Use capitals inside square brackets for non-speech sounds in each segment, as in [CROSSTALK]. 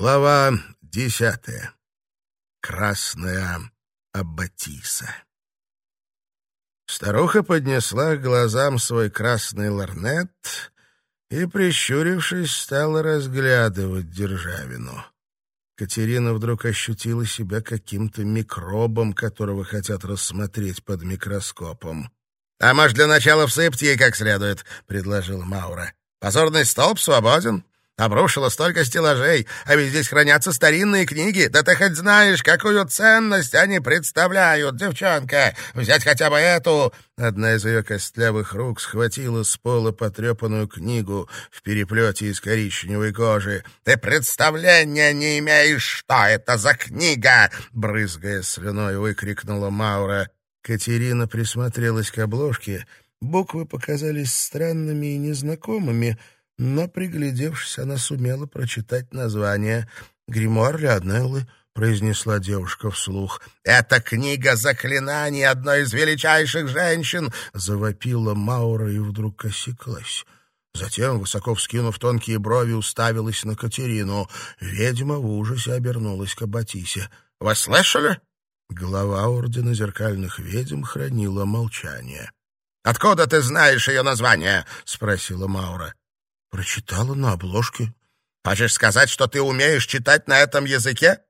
Глава десятая. Красная Аббатиса. Старуха поднесла к глазам свой красный ларнет и, прищурившись, стала разглядывать державину. Катерина вдруг ощутила себя каким-то микробом, которого хотят рассмотреть под микроскопом. — А может, для начала всыпьте ей как следует, — предложил Маура. — Позорный столб свободен. Обрушила столько стеллажей, а ведь здесь хранятся старинные книги. Да ты хоть знаешь, какую ценность они представляют, девчонка. Взять хотя бы эту...» Одна из ее костлявых рук схватила с пола потрепанную книгу в переплете из коричневой кожи. «Ты представления не имеешь, что это за книга!» Брызгая слюной, выкрикнула Маура. Катерина присмотрелась к обложке. Буквы показались странными и незнакомыми — но, приглядевшись, она сумела прочитать название «Гримуар Леонеллы», — произнесла девушка вслух. «Это книга заклинаний одной из величайших женщин!» — завопила Маура и вдруг осеклась. Затем, высоко вскинув тонкие брови, уставилась на Катерину. Ведьма в ужасе обернулась к Аббатисе. «Вы слышали?» Глава Ордена Зеркальных Ведьм хранила молчание. «Откуда ты знаешь ее название?» — спросила Маура. Прочитала на обложке. Хочешь сказать, что ты умеешь читать на этом языке?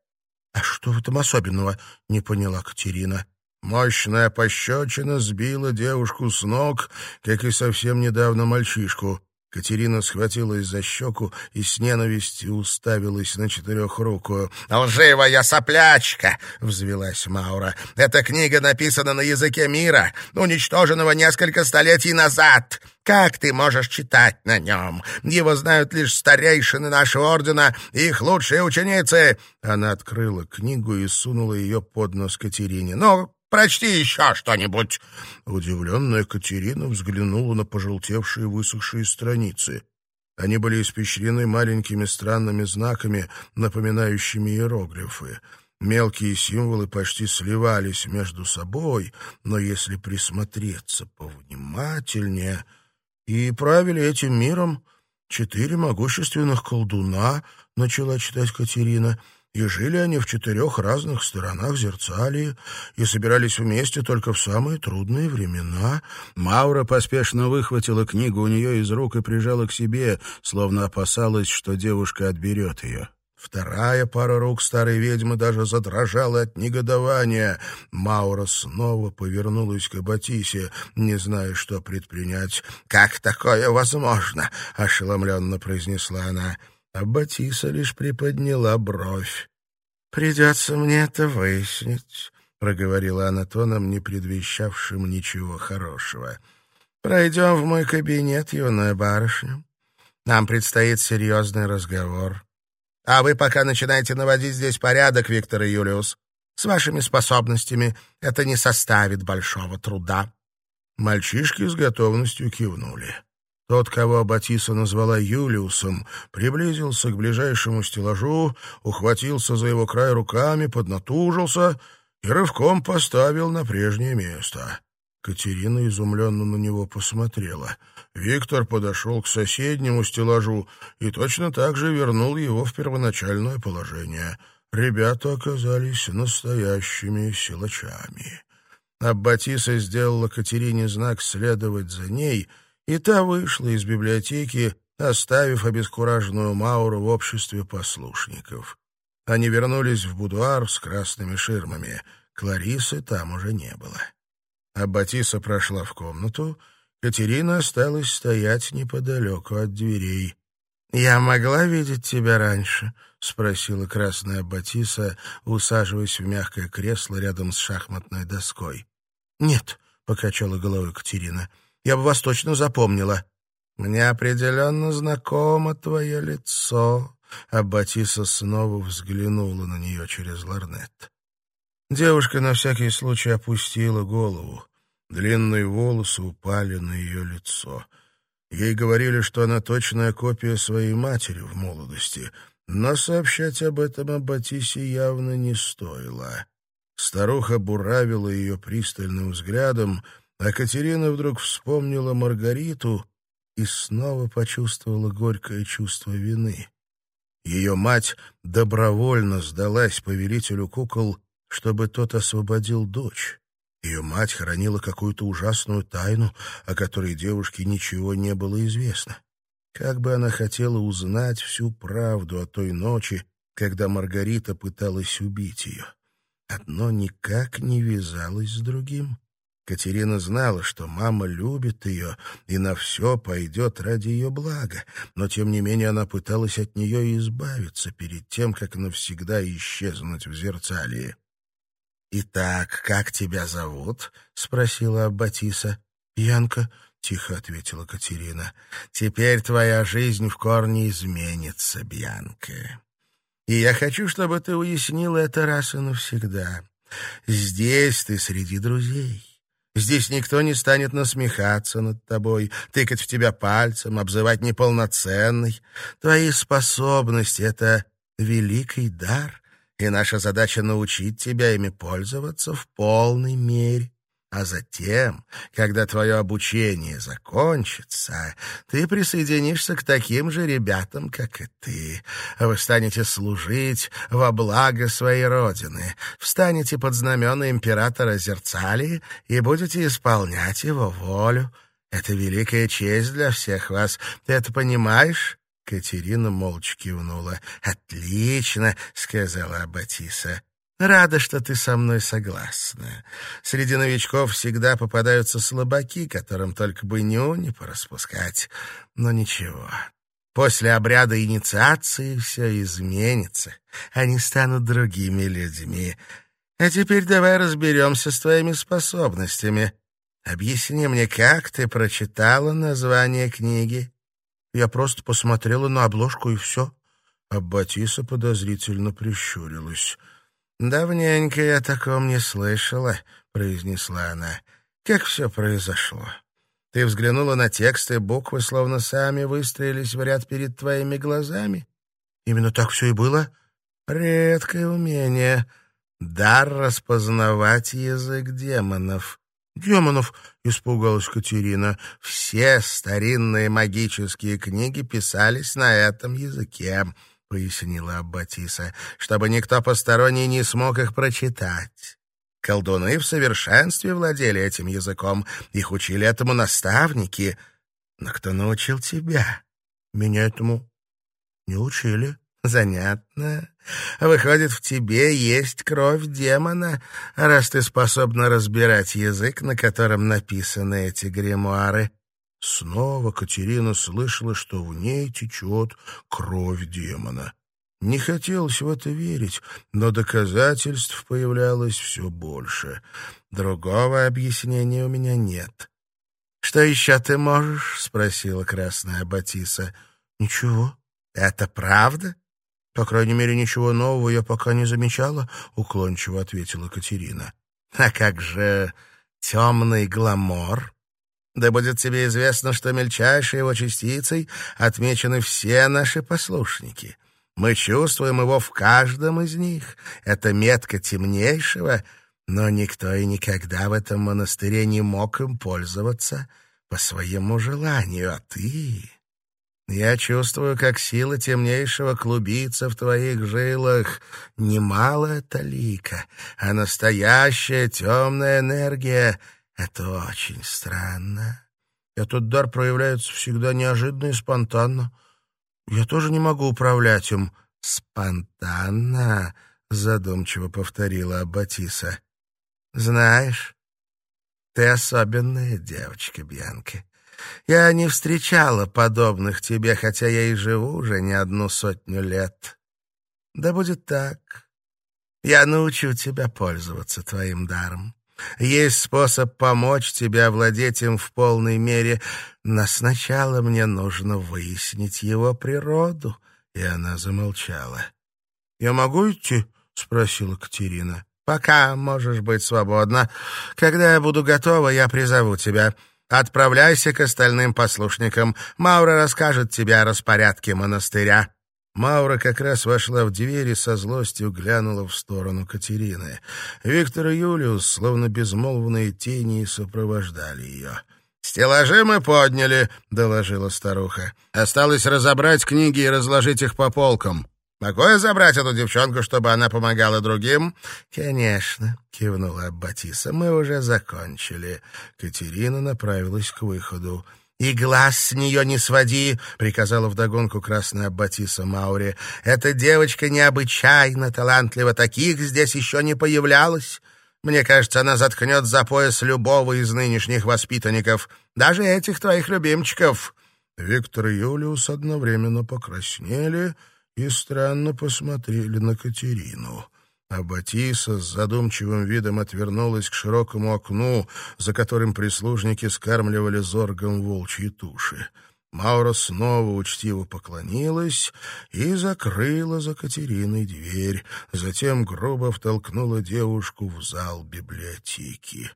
А что в этом особенного? Не поняла Катерина. Мощная пощечина сбила девушку с ног, как и совсем недавно мальчишку. Катерина схватилась за щеку и с ненавистью уставилась на четырехрукую. «Лживая соплячка!» — взвелась Маура. «Эта книга написана на языке мира, уничтоженного несколько столетий назад. Как ты можешь читать на нем? Его знают лишь старейшины нашего ордена и их лучшие ученицы!» Она открыла книгу и сунула ее под нос Катерине. «Ну, Прочти еще что-нибудь!» Удивленная Катерина взглянула на пожелтевшие высохшие страницы. Они были испещрены маленькими странными знаками, напоминающими иероглифы. Мелкие символы почти сливались между собой, но если присмотреться повнимательнее... И правили этим миром четыре могущественных колдуна, начала читать Катерина — и жили они в четырех разных сторонах Зерцалии и собирались вместе только в самые трудные времена. Маура поспешно выхватила книгу у нее из рук и прижала к себе, словно опасалась, что девушка отберет ее. Вторая пара рук старой ведьмы даже задрожала от негодования. Маура снова повернулась к Батисе, не зная, что предпринять. «Как такое возможно?» — ошеломленно произнесла она а Батиса лишь приподняла бровь. «Придется мне это выяснить», — проговорила она тоном, не предвещавшим ничего хорошего. «Пройдем в мой кабинет, юная барышня. Нам предстоит серьезный разговор. А вы пока начинаете наводить здесь порядок, Виктор и Юлиус. С вашими способностями это не составит большого труда». Мальчишки с готовностью кивнули. Тот, кого Батиса назвала Юлиусом, приблизился к ближайшему стеллажу, ухватился за его край руками, поднатужился и рывком поставил на прежнее место. Катерина изумленно на него посмотрела. Виктор подошел к соседнему стеллажу и точно так же вернул его в первоначальное положение. Ребята оказались настоящими силачами. Аббатиса сделала Катерине знак следовать за ней — и та вышла из библиотеки, оставив обескураженную Мауру в обществе послушников. Они вернулись в будуар с красными ширмами. Кларисы там уже не было. Аббатиса прошла в комнату. Катерина осталась стоять неподалеку от дверей. «Я могла видеть тебя раньше?» — спросила красная Аббатиса, усаживаясь в мягкое кресло рядом с шахматной доской. «Нет», — покачала головой Катерина, — я бы вас точно запомнила. Мне определенно знакомо твое лицо. А Батиса снова взглянула на нее через ларнет. Девушка на всякий случай опустила голову. Длинные волосы упали на ее лицо. Ей говорили, что она точная копия своей матери в молодости, но сообщать об этом Аббатисе явно не стоило. Старуха буравила ее пристальным взглядом, а Катерина вдруг вспомнила Маргариту и снова почувствовала горькое чувство вины. Ее мать добровольно сдалась повелителю кукол, чтобы тот освободил дочь. Ее мать хранила какую-то ужасную тайну, о которой девушке ничего не было известно. Как бы она хотела узнать всю правду о той ночи, когда Маргарита пыталась убить ее. Одно никак не вязалось с другим. Катерина знала, что мама любит ее и на все пойдет ради ее блага, но, тем не менее, она пыталась от нее избавиться перед тем, как навсегда исчезнуть в зерцалии. «Итак, как тебя зовут?» — спросила Аббатиса. «Янка», — тихо ответила Катерина. «Теперь твоя жизнь в корне изменится, Бьянка. И я хочу, чтобы ты уяснила это раз и навсегда. Здесь ты среди друзей». Здесь никто не станет насмехаться над тобой, тыкать в тебя пальцем, обзывать неполноценной. Твои способности — это великий дар, и наша задача — научить тебя ими пользоваться в полной мере. А затем, когда твое обучение закончится, ты присоединишься к таким же ребятам, как и ты. Вы станете служить во благо своей родины, встанете под знамена императора Зерцалии и будете исполнять его волю. Это великая честь для всех вас. Ты это понимаешь?» Катерина молча кивнула. «Отлично», — сказала Аббатиса. Рада, что ты со мной согласна. Среди новичков всегда попадаются слабаки, которым только бы ню не пораспускать. Но ничего. После обряда инициации все изменится. Они станут другими людьми. А теперь давай разберемся с твоими способностями. Объясни мне, как ты прочитала название книги? Я просто посмотрела на обложку, и все. Аббатиса подозрительно прищурилась. «Давненько я таком не слышала», — произнесла она. «Как все произошло? Ты взглянула на текст, и буквы словно сами выстроились в ряд перед твоими глазами? Именно так все и было? Редкое умение. Дар распознавать язык демонов». «Демонов!» — испугалась Катерина. «Все старинные магические книги писались на этом языке пояснила Аббатиса, чтобы никто посторонний не смог их прочитать. Колдуны в совершенстве владели этим языком, их учили этому наставники. Но кто научил тебя? Меня этому не учили. Занятно. Выходит, в тебе есть кровь демона, раз ты способна разбирать язык, на котором написаны эти гримуары. Снова Катерина слышала, что в ней течет кровь демона. Не хотелось в это верить, но доказательств появлялось все больше. Другого объяснения у меня нет. — Что еще ты можешь? — спросила красная Батиса. — Ничего. — Это правда? — По крайней мере, ничего нового я пока не замечала, — уклончиво ответила Катерина. — А как же темный гламор? Да будет тебе известно, что мельчайшей его частицей отмечены все наши послушники. Мы чувствуем его в каждом из них. Это метка темнейшего, но никто и никогда в этом монастыре не мог им пользоваться по своему желанию, а ты... Я чувствую, как сила темнейшего клубится в твоих жилах. Немало талика, а настоящая темная энергия — это очень странно. Этот дар проявляется всегда неожиданно и спонтанно. Я тоже не могу управлять им. Спонтанно, задумчиво повторила Аббатиса. Знаешь, ты особенная девочка, Бьянка. Я не встречала подобных тебе, хотя я и живу уже не одну сотню лет. Да будет так. Я научу тебя пользоваться твоим даром. Есть способ помочь тебе овладеть им в полной мере, но сначала мне нужно выяснить его природу». И она замолчала. «Я могу идти?» — спросила Катерина. «Пока можешь быть свободна. Когда я буду готова, я призову тебя. Отправляйся к остальным послушникам. Маура расскажет тебе о распорядке монастыря». Маура как раз вошла в дверь и со злостью глянула в сторону Катерины. Виктор и Юлиус, словно безмолвные тени, сопровождали ее. «Стеллажи мы подняли», — доложила старуха. «Осталось разобрать книги и разложить их по полкам. Могу я забрать эту девчонку, чтобы она помогала другим?» «Конечно», — кивнула Аббатиса. «Мы уже закончили». Катерина направилась к выходу. «И глаз с нее не своди!» — приказала вдогонку красная Аббатиса Маури. «Эта девочка необычайно талантлива, таких здесь еще не появлялось. Мне кажется, она заткнет за пояс любого из нынешних воспитанников, даже этих твоих любимчиков». Виктор и Юлиус одновременно покраснели и странно посмотрели на Катерину. А Батиса с задумчивым видом отвернулась к широкому окну, за которым прислужники скармливали зоргом волчьи туши. Маура снова учтиво поклонилась и закрыла за Катериной дверь, затем грубо втолкнула девушку в зал библиотеки.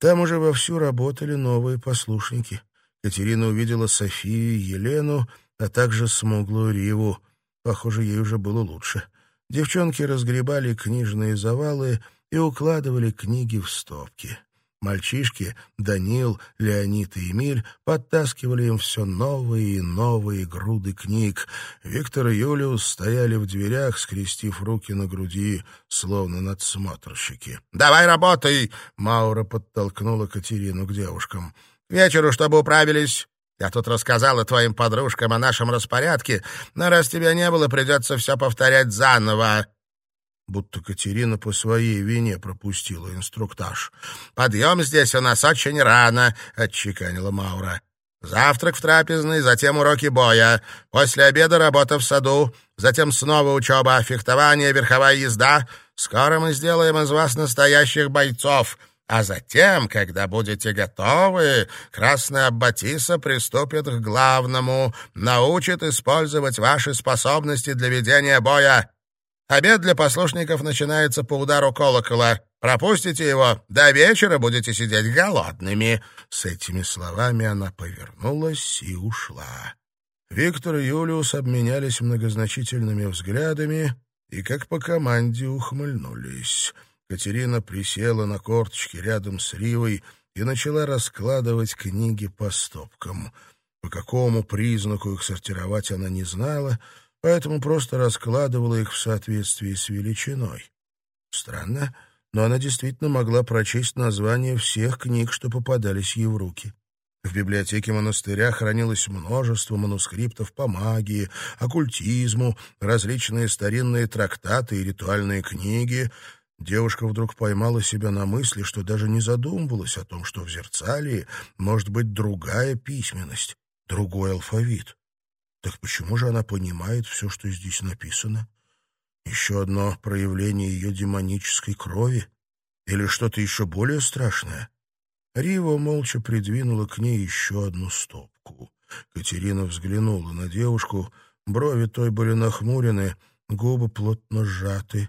Там уже вовсю работали новые послушники. Катерина увидела Софию Елену, а также смуглую Риву. Похоже, ей уже было лучше. Девчонки разгребали книжные завалы и укладывали книги в стопки. Мальчишки, Данил, Леонид и Эмиль, подтаскивали им все новые и новые груды книг. Виктор и Юлиус стояли в дверях, скрестив руки на груди, словно надсмотрщики. «Давай работай!» — Маура подтолкнула Катерину к девушкам. «К вечеру, чтобы управились. Я тут рассказала твоим подружкам о нашем распорядке, но раз тебя не было, придется все повторять заново». Будто Катерина по своей вине пропустила инструктаж. «Подъем здесь у нас очень рано», — отчеканила Маура. «Завтрак в трапезной, затем уроки боя. После обеда работа в саду, затем снова учеба, фехтование, верховая езда. Скоро мы сделаем из вас настоящих бойцов». А затем, когда будете готовы, Красная Аббатиса приступит к главному, научит использовать ваши способности для ведения боя. Обед для послушников начинается по удару колокола. Пропустите его, до вечера будете сидеть голодными». С этими словами она повернулась и ушла. Виктор и Юлиус обменялись многозначительными взглядами и, как по команде, ухмыльнулись. Катерина присела на корточки рядом с Ривой и начала раскладывать книги по стопкам. По какому признаку их сортировать она не знала, поэтому просто раскладывала их в соответствии с величиной. Странно, но она действительно могла прочесть названия всех книг, что попадались ей в руки. В библиотеке монастыря хранилось множество манускриптов по магии, оккультизму, различные старинные трактаты и ритуальные книги, Девушка вдруг поймала себя на мысли, что даже не задумывалась о том, что в Зерцалии может быть другая письменность, другой алфавит. Так почему же она понимает все, что здесь написано? Еще одно проявление ее демонической крови? Или что-то еще более страшное? Рива молча придвинула к ней еще одну стопку. Катерина взглянула на девушку, брови той были нахмурены, губы плотно сжаты.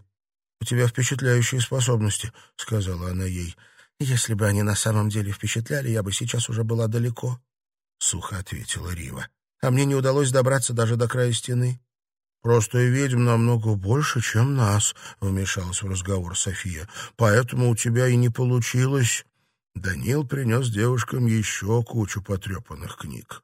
«У тебя впечатляющие способности», — сказала она ей. «Если бы они на самом деле впечатляли, я бы сейчас уже была далеко», — сухо ответила Рива. «А мне не удалось добраться даже до края стены». «Просто ведьм намного больше, чем нас», — вмешалась в разговор София. «Поэтому у тебя и не получилось». Данил принес девушкам еще кучу потрепанных книг.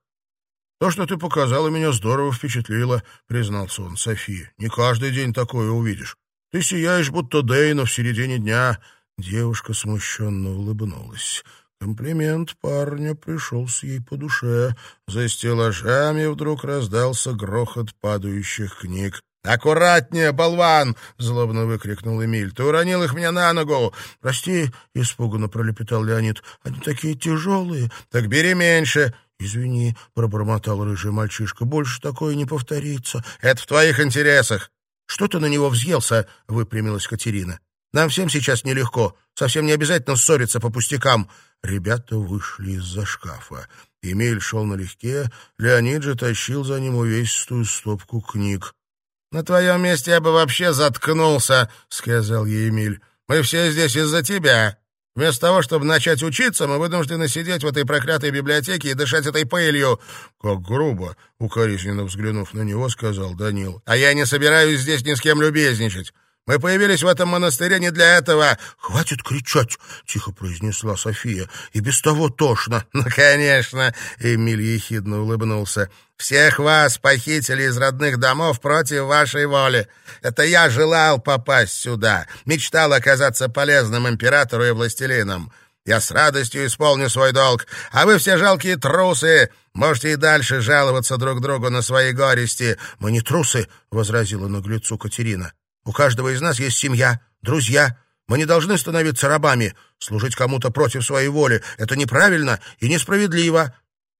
«То, что ты показала, меня здорово впечатлило», — признался он Софии. «Не каждый день такое увидишь. Ты сияешь, будто Дейна в середине дня». Девушка смущенно улыбнулась. Комплимент парня пришелся ей по душе. За стеллажами вдруг раздался грохот падающих книг. «Аккуратнее, болван!» — злобно выкрикнул Эмиль. «Ты уронил их мне на ногу!» «Прости!» — испуганно пролепетал Леонид. «Они такие тяжелые!» «Так бери меньше!» «Извини!» — пробормотал рыжий мальчишка. «Больше такое не повторится!» «Это в твоих интересах! «Что ты на него взъелся?» — выпрямилась Катерина. «Нам всем сейчас нелегко. Совсем не обязательно ссориться по пустякам». Ребята вышли из-за шкафа. Эмиль шел налегке, Леонид же тащил за ним увесистую стопку книг. «На твоем месте я бы вообще заткнулся», — сказал ей Эмиль. «Мы все здесь из-за тебя. Вместо того, чтобы начать учиться, мы вынуждены сидеть в этой проклятой библиотеке и дышать этой пылью. — Как грубо! — укоризненно взглянув на него, сказал Данил. — А я не собираюсь здесь ни с кем любезничать. Мы появились в этом монастыре не для этого!» «Хватит кричать!» — тихо произнесла София. «И без того тошно!» [LAUGHS] «Ну, конечно!» — Эмиль ехидно улыбнулся. «Всех вас похитили из родных домов против вашей воли. Это я желал попасть сюда, мечтал оказаться полезным императору и властелинам. Я с радостью исполню свой долг, а вы все жалкие трусы. Можете и дальше жаловаться друг другу на свои горести». «Мы не трусы!» — возразила наглецу Катерина. У каждого из нас есть семья, друзья. Мы не должны становиться рабами, служить кому-то против своей воли. Это неправильно и несправедливо.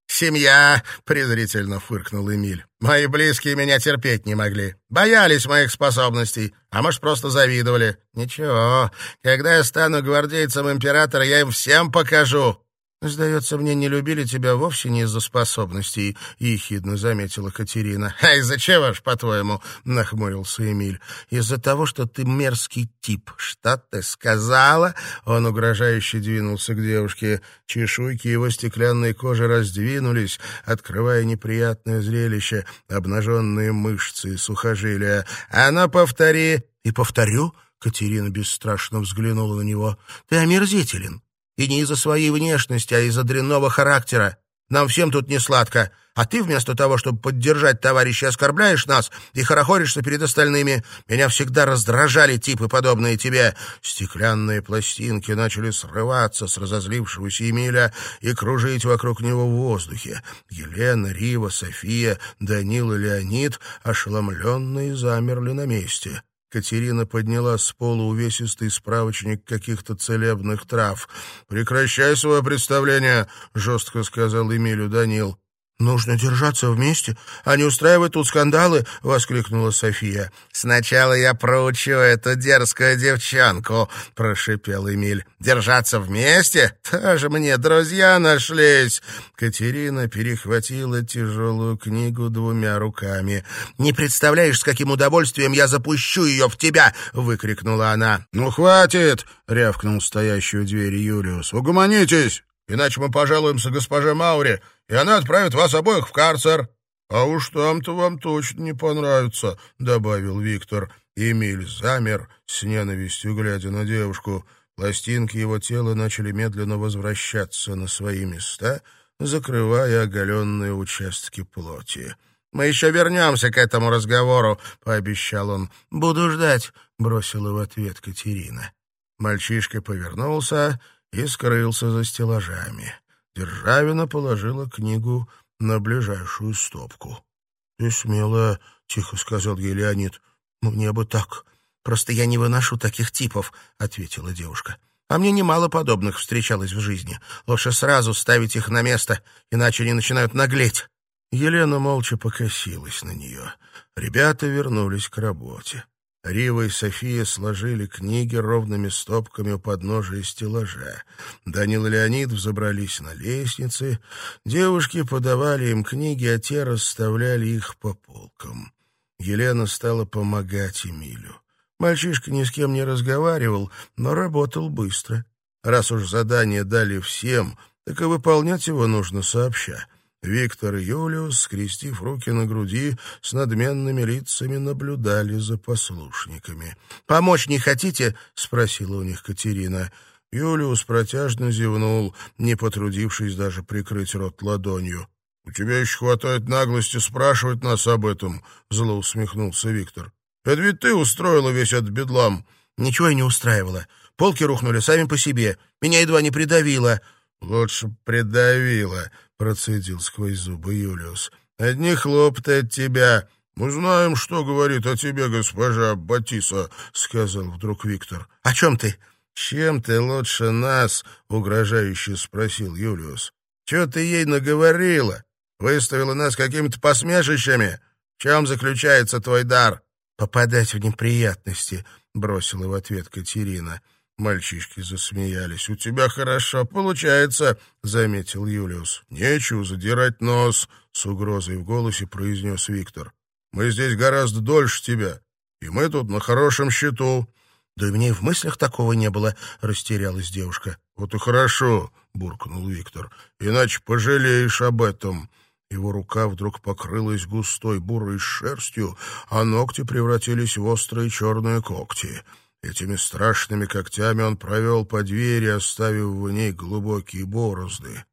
«Семья!» — презрительно фыркнул Эмиль. «Мои близкие меня терпеть не могли. Боялись моих способностей, а может, просто завидовали. Ничего, когда я стану гвардейцем императора, я им всем покажу. «Сдается мне, не любили тебя вовсе не из-за способностей», — ехидно заметила Катерина. «А из-за чего ж, по-твоему?» — нахмурился Эмиль. «Из-за того, что ты мерзкий тип. Что ты сказала?» Он угрожающе двинулся к девушке. Чешуйки его стеклянной кожи раздвинулись, открывая неприятное зрелище, обнаженные мышцы и сухожилия. «А ну, повтори!» «И повторю?» — Катерина бесстрашно взглянула на него. «Ты омерзителен. И не из-за своей внешности, а из-за дрянного характера. Нам всем тут не сладко. А ты вместо того, чтобы поддержать товарища, оскорбляешь нас и хорохоришься перед остальными. Меня всегда раздражали типы, подобные тебе. Стеклянные пластинки начали срываться с разозлившегося Эмиля и кружить вокруг него в воздухе. Елена, Рива, София, Данил и Леонид ошеломленные замерли на месте. Катерина подняла с пола увесистый справочник каких-то целебных трав. «Прекращай свое представление», — жестко сказал Эмилю Данил. «Нужно держаться вместе, а не устраивать тут скандалы!» — воскликнула София. «Сначала я проучу эту дерзкую девчонку!» — прошипел Эмиль. «Держаться вместе? Тоже мне друзья нашлись!» Катерина перехватила тяжелую книгу двумя руками. «Не представляешь, с каким удовольствием я запущу ее в тебя!» — выкрикнула она. «Ну, хватит!» — рявкнул стоящий у двери Юлиус. «Угомонитесь, иначе мы пожалуемся госпоже Мауре!» и она отправит вас обоих в карцер. — А уж там-то вам точно не понравится, — добавил Виктор. Эмиль замер, с ненавистью глядя на девушку. Пластинки его тела начали медленно возвращаться на свои места, закрывая оголенные участки плоти. «Мы еще вернемся к этому разговору», — пообещал он. «Буду ждать», — бросила в ответ Катерина. Мальчишка повернулся и скрылся за стеллажами. Державина положила книгу на ближайшую стопку. — Ты смело, — тихо сказал ей Леонид. — Мне бы так. Просто я не выношу таких типов, — ответила девушка. А мне немало подобных встречалось в жизни. Лучше сразу ставить их на место, иначе они начинают наглеть. Елена молча покосилась на нее. Ребята вернулись к работе. Рива и София сложили книги ровными стопками у подножия стеллажа. Данил и Леонид взобрались на лестницы. Девушки подавали им книги, а те расставляли их по полкам. Елена стала помогать Эмилю. Мальчишка ни с кем не разговаривал, но работал быстро. Раз уж задание дали всем, так и выполнять его нужно сообща. Виктор и Юлиус, скрестив руки на груди, с надменными лицами наблюдали за послушниками. «Помочь не хотите?» — спросила у них Катерина. Юлиус протяжно зевнул, не потрудившись даже прикрыть рот ладонью. «У тебя еще хватает наглости спрашивать нас об этом», — зло усмехнулся Виктор. «Это ведь ты устроила весь этот бедлам». «Ничего я не устраивала. Полки рухнули сами по себе. Меня едва не придавило». «Лучше придавило», — процедил сквозь зубы Юлиус. «Одни хлопоты от тебя. Мы знаем, что говорит о тебе госпожа Батиса», — сказал вдруг Виктор. «О чем ты?» «Чем ты лучше нас?» — угрожающе спросил Юлиус. «Чего ты ей наговорила? Выставила нас какими-то посмешищами? В чем заключается твой дар?» «Попадать в неприятности», — бросила в ответ Катерина. Мальчишки засмеялись. «У тебя хорошо получается», — заметил Юлиус. «Нечего задирать нос», — с угрозой в голосе произнес Виктор. «Мы здесь гораздо дольше тебя, и мы тут на хорошем счету». «Да у меня и в мыслях такого не было», — растерялась девушка. «Вот и хорошо», — буркнул Виктор. «Иначе пожалеешь об этом». Его рука вдруг покрылась густой бурой шерстью, а ногти превратились в острые черные когти. Этими страшными когтями он провел по двери, оставив в ней глубокие борозды.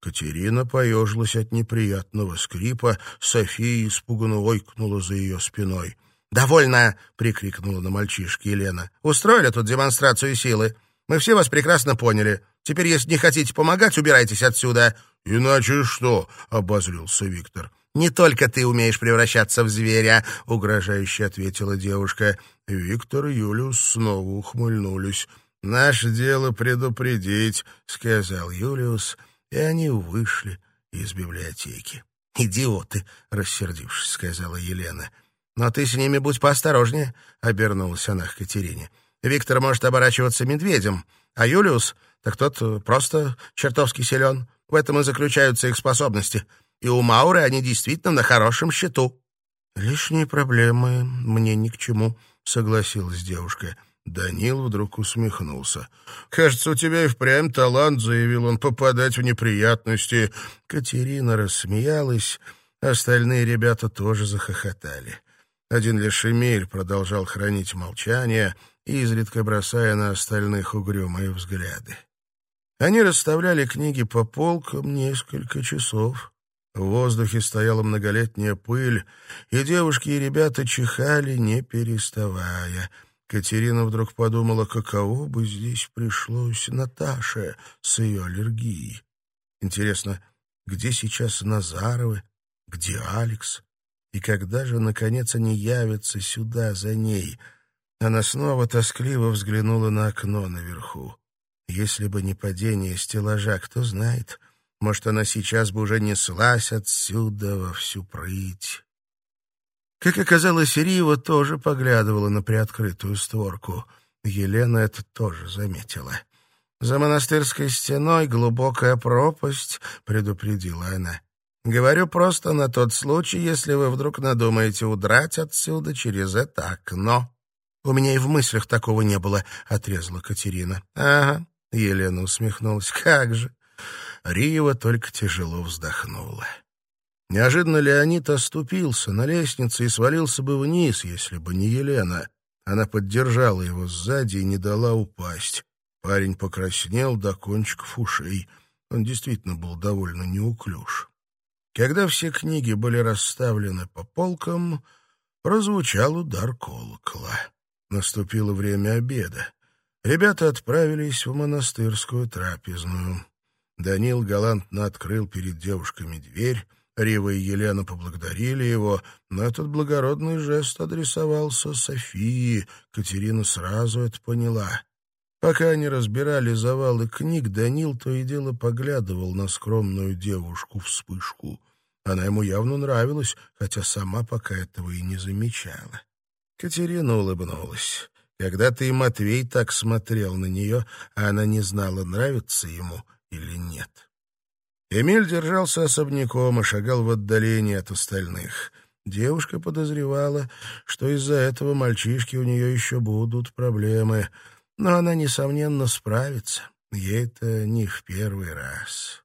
Катерина поежилась от неприятного скрипа, София испуганно ойкнула за ее спиной. «Довольно!» — прикрикнула на мальчишки Елена. «Устроили тут демонстрацию силы. Мы все вас прекрасно поняли. Теперь, если не хотите помогать, убирайтесь отсюда». «Иначе что?» — обозлился Виктор. «Не только ты умеешь превращаться в зверя», — угрожающе ответила девушка. Виктор и Юлиус снова ухмыльнулись. «Наше дело предупредить», — сказал Юлиус, — и они вышли из библиотеки. «Идиоты!» — рассердившись, сказала Елена. «Но ты с ними будь поосторожнее», — обернулась она к Катерине. «Виктор может оборачиваться медведем, а Юлиус, так тот просто чертовски силен. В этом и заключаются их способности. И у Мауры они действительно на хорошем счету». «Лишние проблемы мне ни к чему», — согласилась девушка. Данил вдруг усмехнулся. «Кажется, у тебя и впрямь талант», — заявил он, — «попадать в неприятности». Катерина рассмеялась, остальные ребята тоже захохотали. Один лишь Эмиль продолжал хранить молчание, изредка бросая на остальных угрюмые взгляды. Они расставляли книги по полкам несколько часов. В воздухе стояла многолетняя пыль, и девушки и ребята чихали, не переставая — Катерина вдруг подумала, каково бы здесь пришлось Наташе с ее аллергией. Интересно, где сейчас Назаровы, где Алекс? И когда же, наконец, они явятся сюда за ней? Она снова тоскливо взглянула на окно наверху. Если бы не падение стеллажа, кто знает, может, она сейчас бы уже неслась отсюда во всю прыть. Как оказалось, Рива тоже поглядывала на приоткрытую створку. Елена это тоже заметила. «За монастырской стеной глубокая пропасть», — предупредила она. «Говорю просто на тот случай, если вы вдруг надумаете удрать отсюда через это окно». «У меня и в мыслях такого не было», — отрезала Катерина. «Ага», — Елена усмехнулась. «Как же». Рива только тяжело вздохнула. Неожиданно Леонид оступился на лестнице и свалился бы вниз, если бы не Елена. Она поддержала его сзади и не дала упасть. Парень покраснел до кончиков ушей. Он действительно был довольно неуклюж. Когда все книги были расставлены по полкам, прозвучал удар колокола. Наступило время обеда. Ребята отправились в монастырскую трапезную. Данил галантно открыл перед девушками дверь, Рива и Елена поблагодарили его, но этот благородный жест адресовался Софии. Катерина сразу это поняла. Пока они разбирали завалы книг, Данил то и дело поглядывал на скромную девушку-вспышку. Она ему явно нравилась, хотя сама пока этого и не замечала. Катерина улыбнулась. Когда-то и Матвей так смотрел на нее, а она не знала, нравится ему или нет. Эмиль держался особняком и шагал в отдалении от остальных. Девушка подозревала, что из-за этого мальчишки у нее еще будут проблемы, но она, несомненно, справится. Ей это не в первый раз.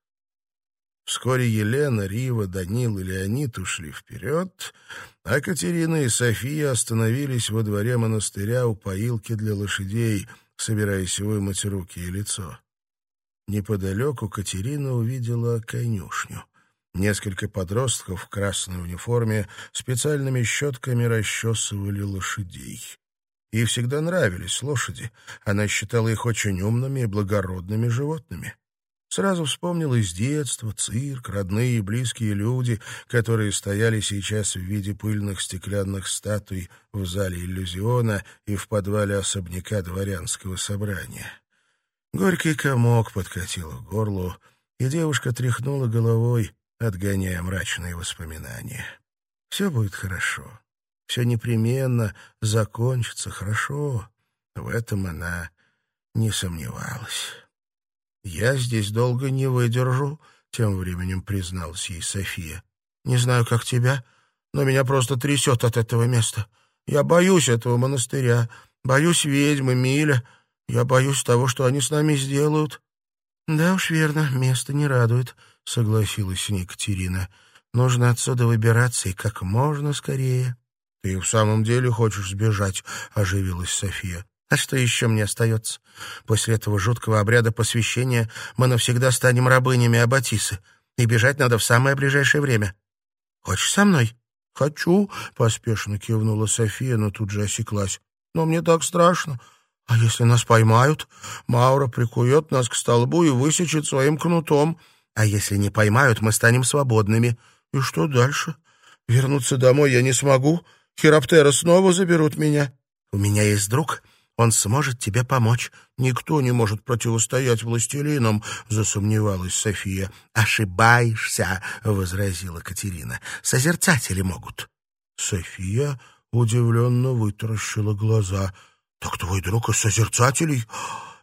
Вскоре Елена, Рива, Данил и Леонид ушли вперед, а Катерина и София остановились во дворе монастыря у поилки для лошадей, собираясь вымыть руки и лицо. Неподалеку Катерина увидела конюшню. Несколько подростков в красной униформе специальными щетками расчесывали лошадей. Ей всегда нравились лошади. Она считала их очень умными и благородными животными. Сразу вспомнилось детство, цирк, родные и близкие люди, которые стояли сейчас в виде пыльных стеклянных статуй в зале иллюзиона и в подвале особняка дворянского собрания. Горький комок подкатил к горлу, и девушка тряхнула головой, отгоняя мрачные воспоминания. Все будет хорошо. Все непременно закончится хорошо. В этом она не сомневалась. «Я здесь долго не выдержу», — тем временем призналась ей София. «Не знаю, как тебя, но меня просто трясет от этого места. Я боюсь этого монастыря, боюсь ведьмы, Миля, я боюсь того, что они с нами сделают». «Да уж верно, место не радует», — согласилась с ней Катерина. Нужно отсюда выбираться и как можно скорее. — Ты в самом деле хочешь сбежать? — оживилась София. А что еще мне остается? После этого жуткого обряда посвящения мы навсегда станем рабынями Аббатисы, и бежать надо в самое ближайшее время. Хочешь со мной? — Хочу, — поспешно кивнула София, но тут же осеклась. — Но мне так страшно. А если нас поймают? Маура прикует нас к столбу и высечет своим кнутом. А если не поймают, мы станем свободными. И что дальше? Вернуться домой я не смогу. Хироптера снова заберут меня. У меня есть друг, он сможет тебе помочь. Никто не может противостоять властелинам, засомневалась София. Ошибаешься, возразила Катерина. Созерцатели могут. София удивленно вытаращила глаза. Так твой друг из созерцателей?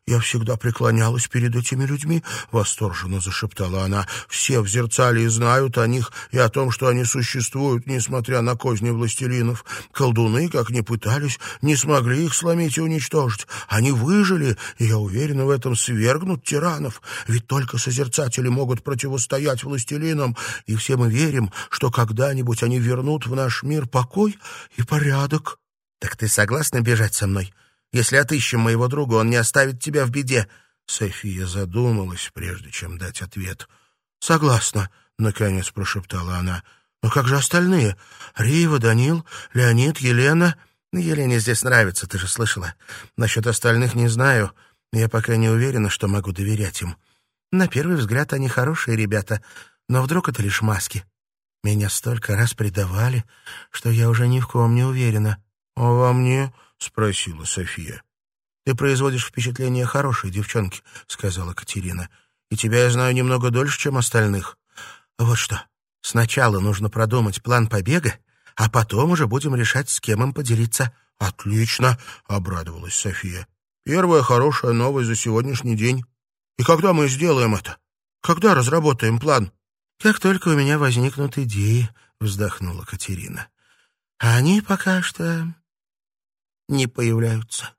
«Я всегда преклонялась перед этими людьми», — восторженно зашептала она. «Все в зерцале знают о них и о том, что они существуют, несмотря на козни властелинов. Колдуны, как ни пытались, не смогли их сломить и уничтожить. Они выжили, и, я уверена, в этом свергнут тиранов. Ведь только созерцатели могут противостоять властелинам, и все мы верим, что когда-нибудь они вернут в наш мир покой и порядок». «Так ты согласна бежать со мной?» Если отыщем моего друга, он не оставит тебя в беде». София задумалась, прежде чем дать ответ. «Согласна», — наконец прошептала она. «Но как же остальные? Рива, Данил, Леонид, Елена...» «Елене здесь нравится, ты же слышала. Насчет остальных не знаю. Я пока не уверена, что могу доверять им. На первый взгляд они хорошие ребята, но вдруг это лишь маски. Меня столько раз предавали, что я уже ни в ком не уверена». «А во мне?» — спросила София. «Ты производишь впечатление хорошей девчонки», — сказала Катерина. «И тебя я знаю немного дольше, чем остальных. Вот что, сначала нужно продумать план побега, а потом уже будем решать, с кем им поделиться». «Отлично», — обрадовалась София. «Первая хорошая новость за сегодняшний день. И когда мы сделаем это? Когда разработаем план?» «Как только у меня возникнут идеи», — вздохнула Катерина. «А они пока что не появляются.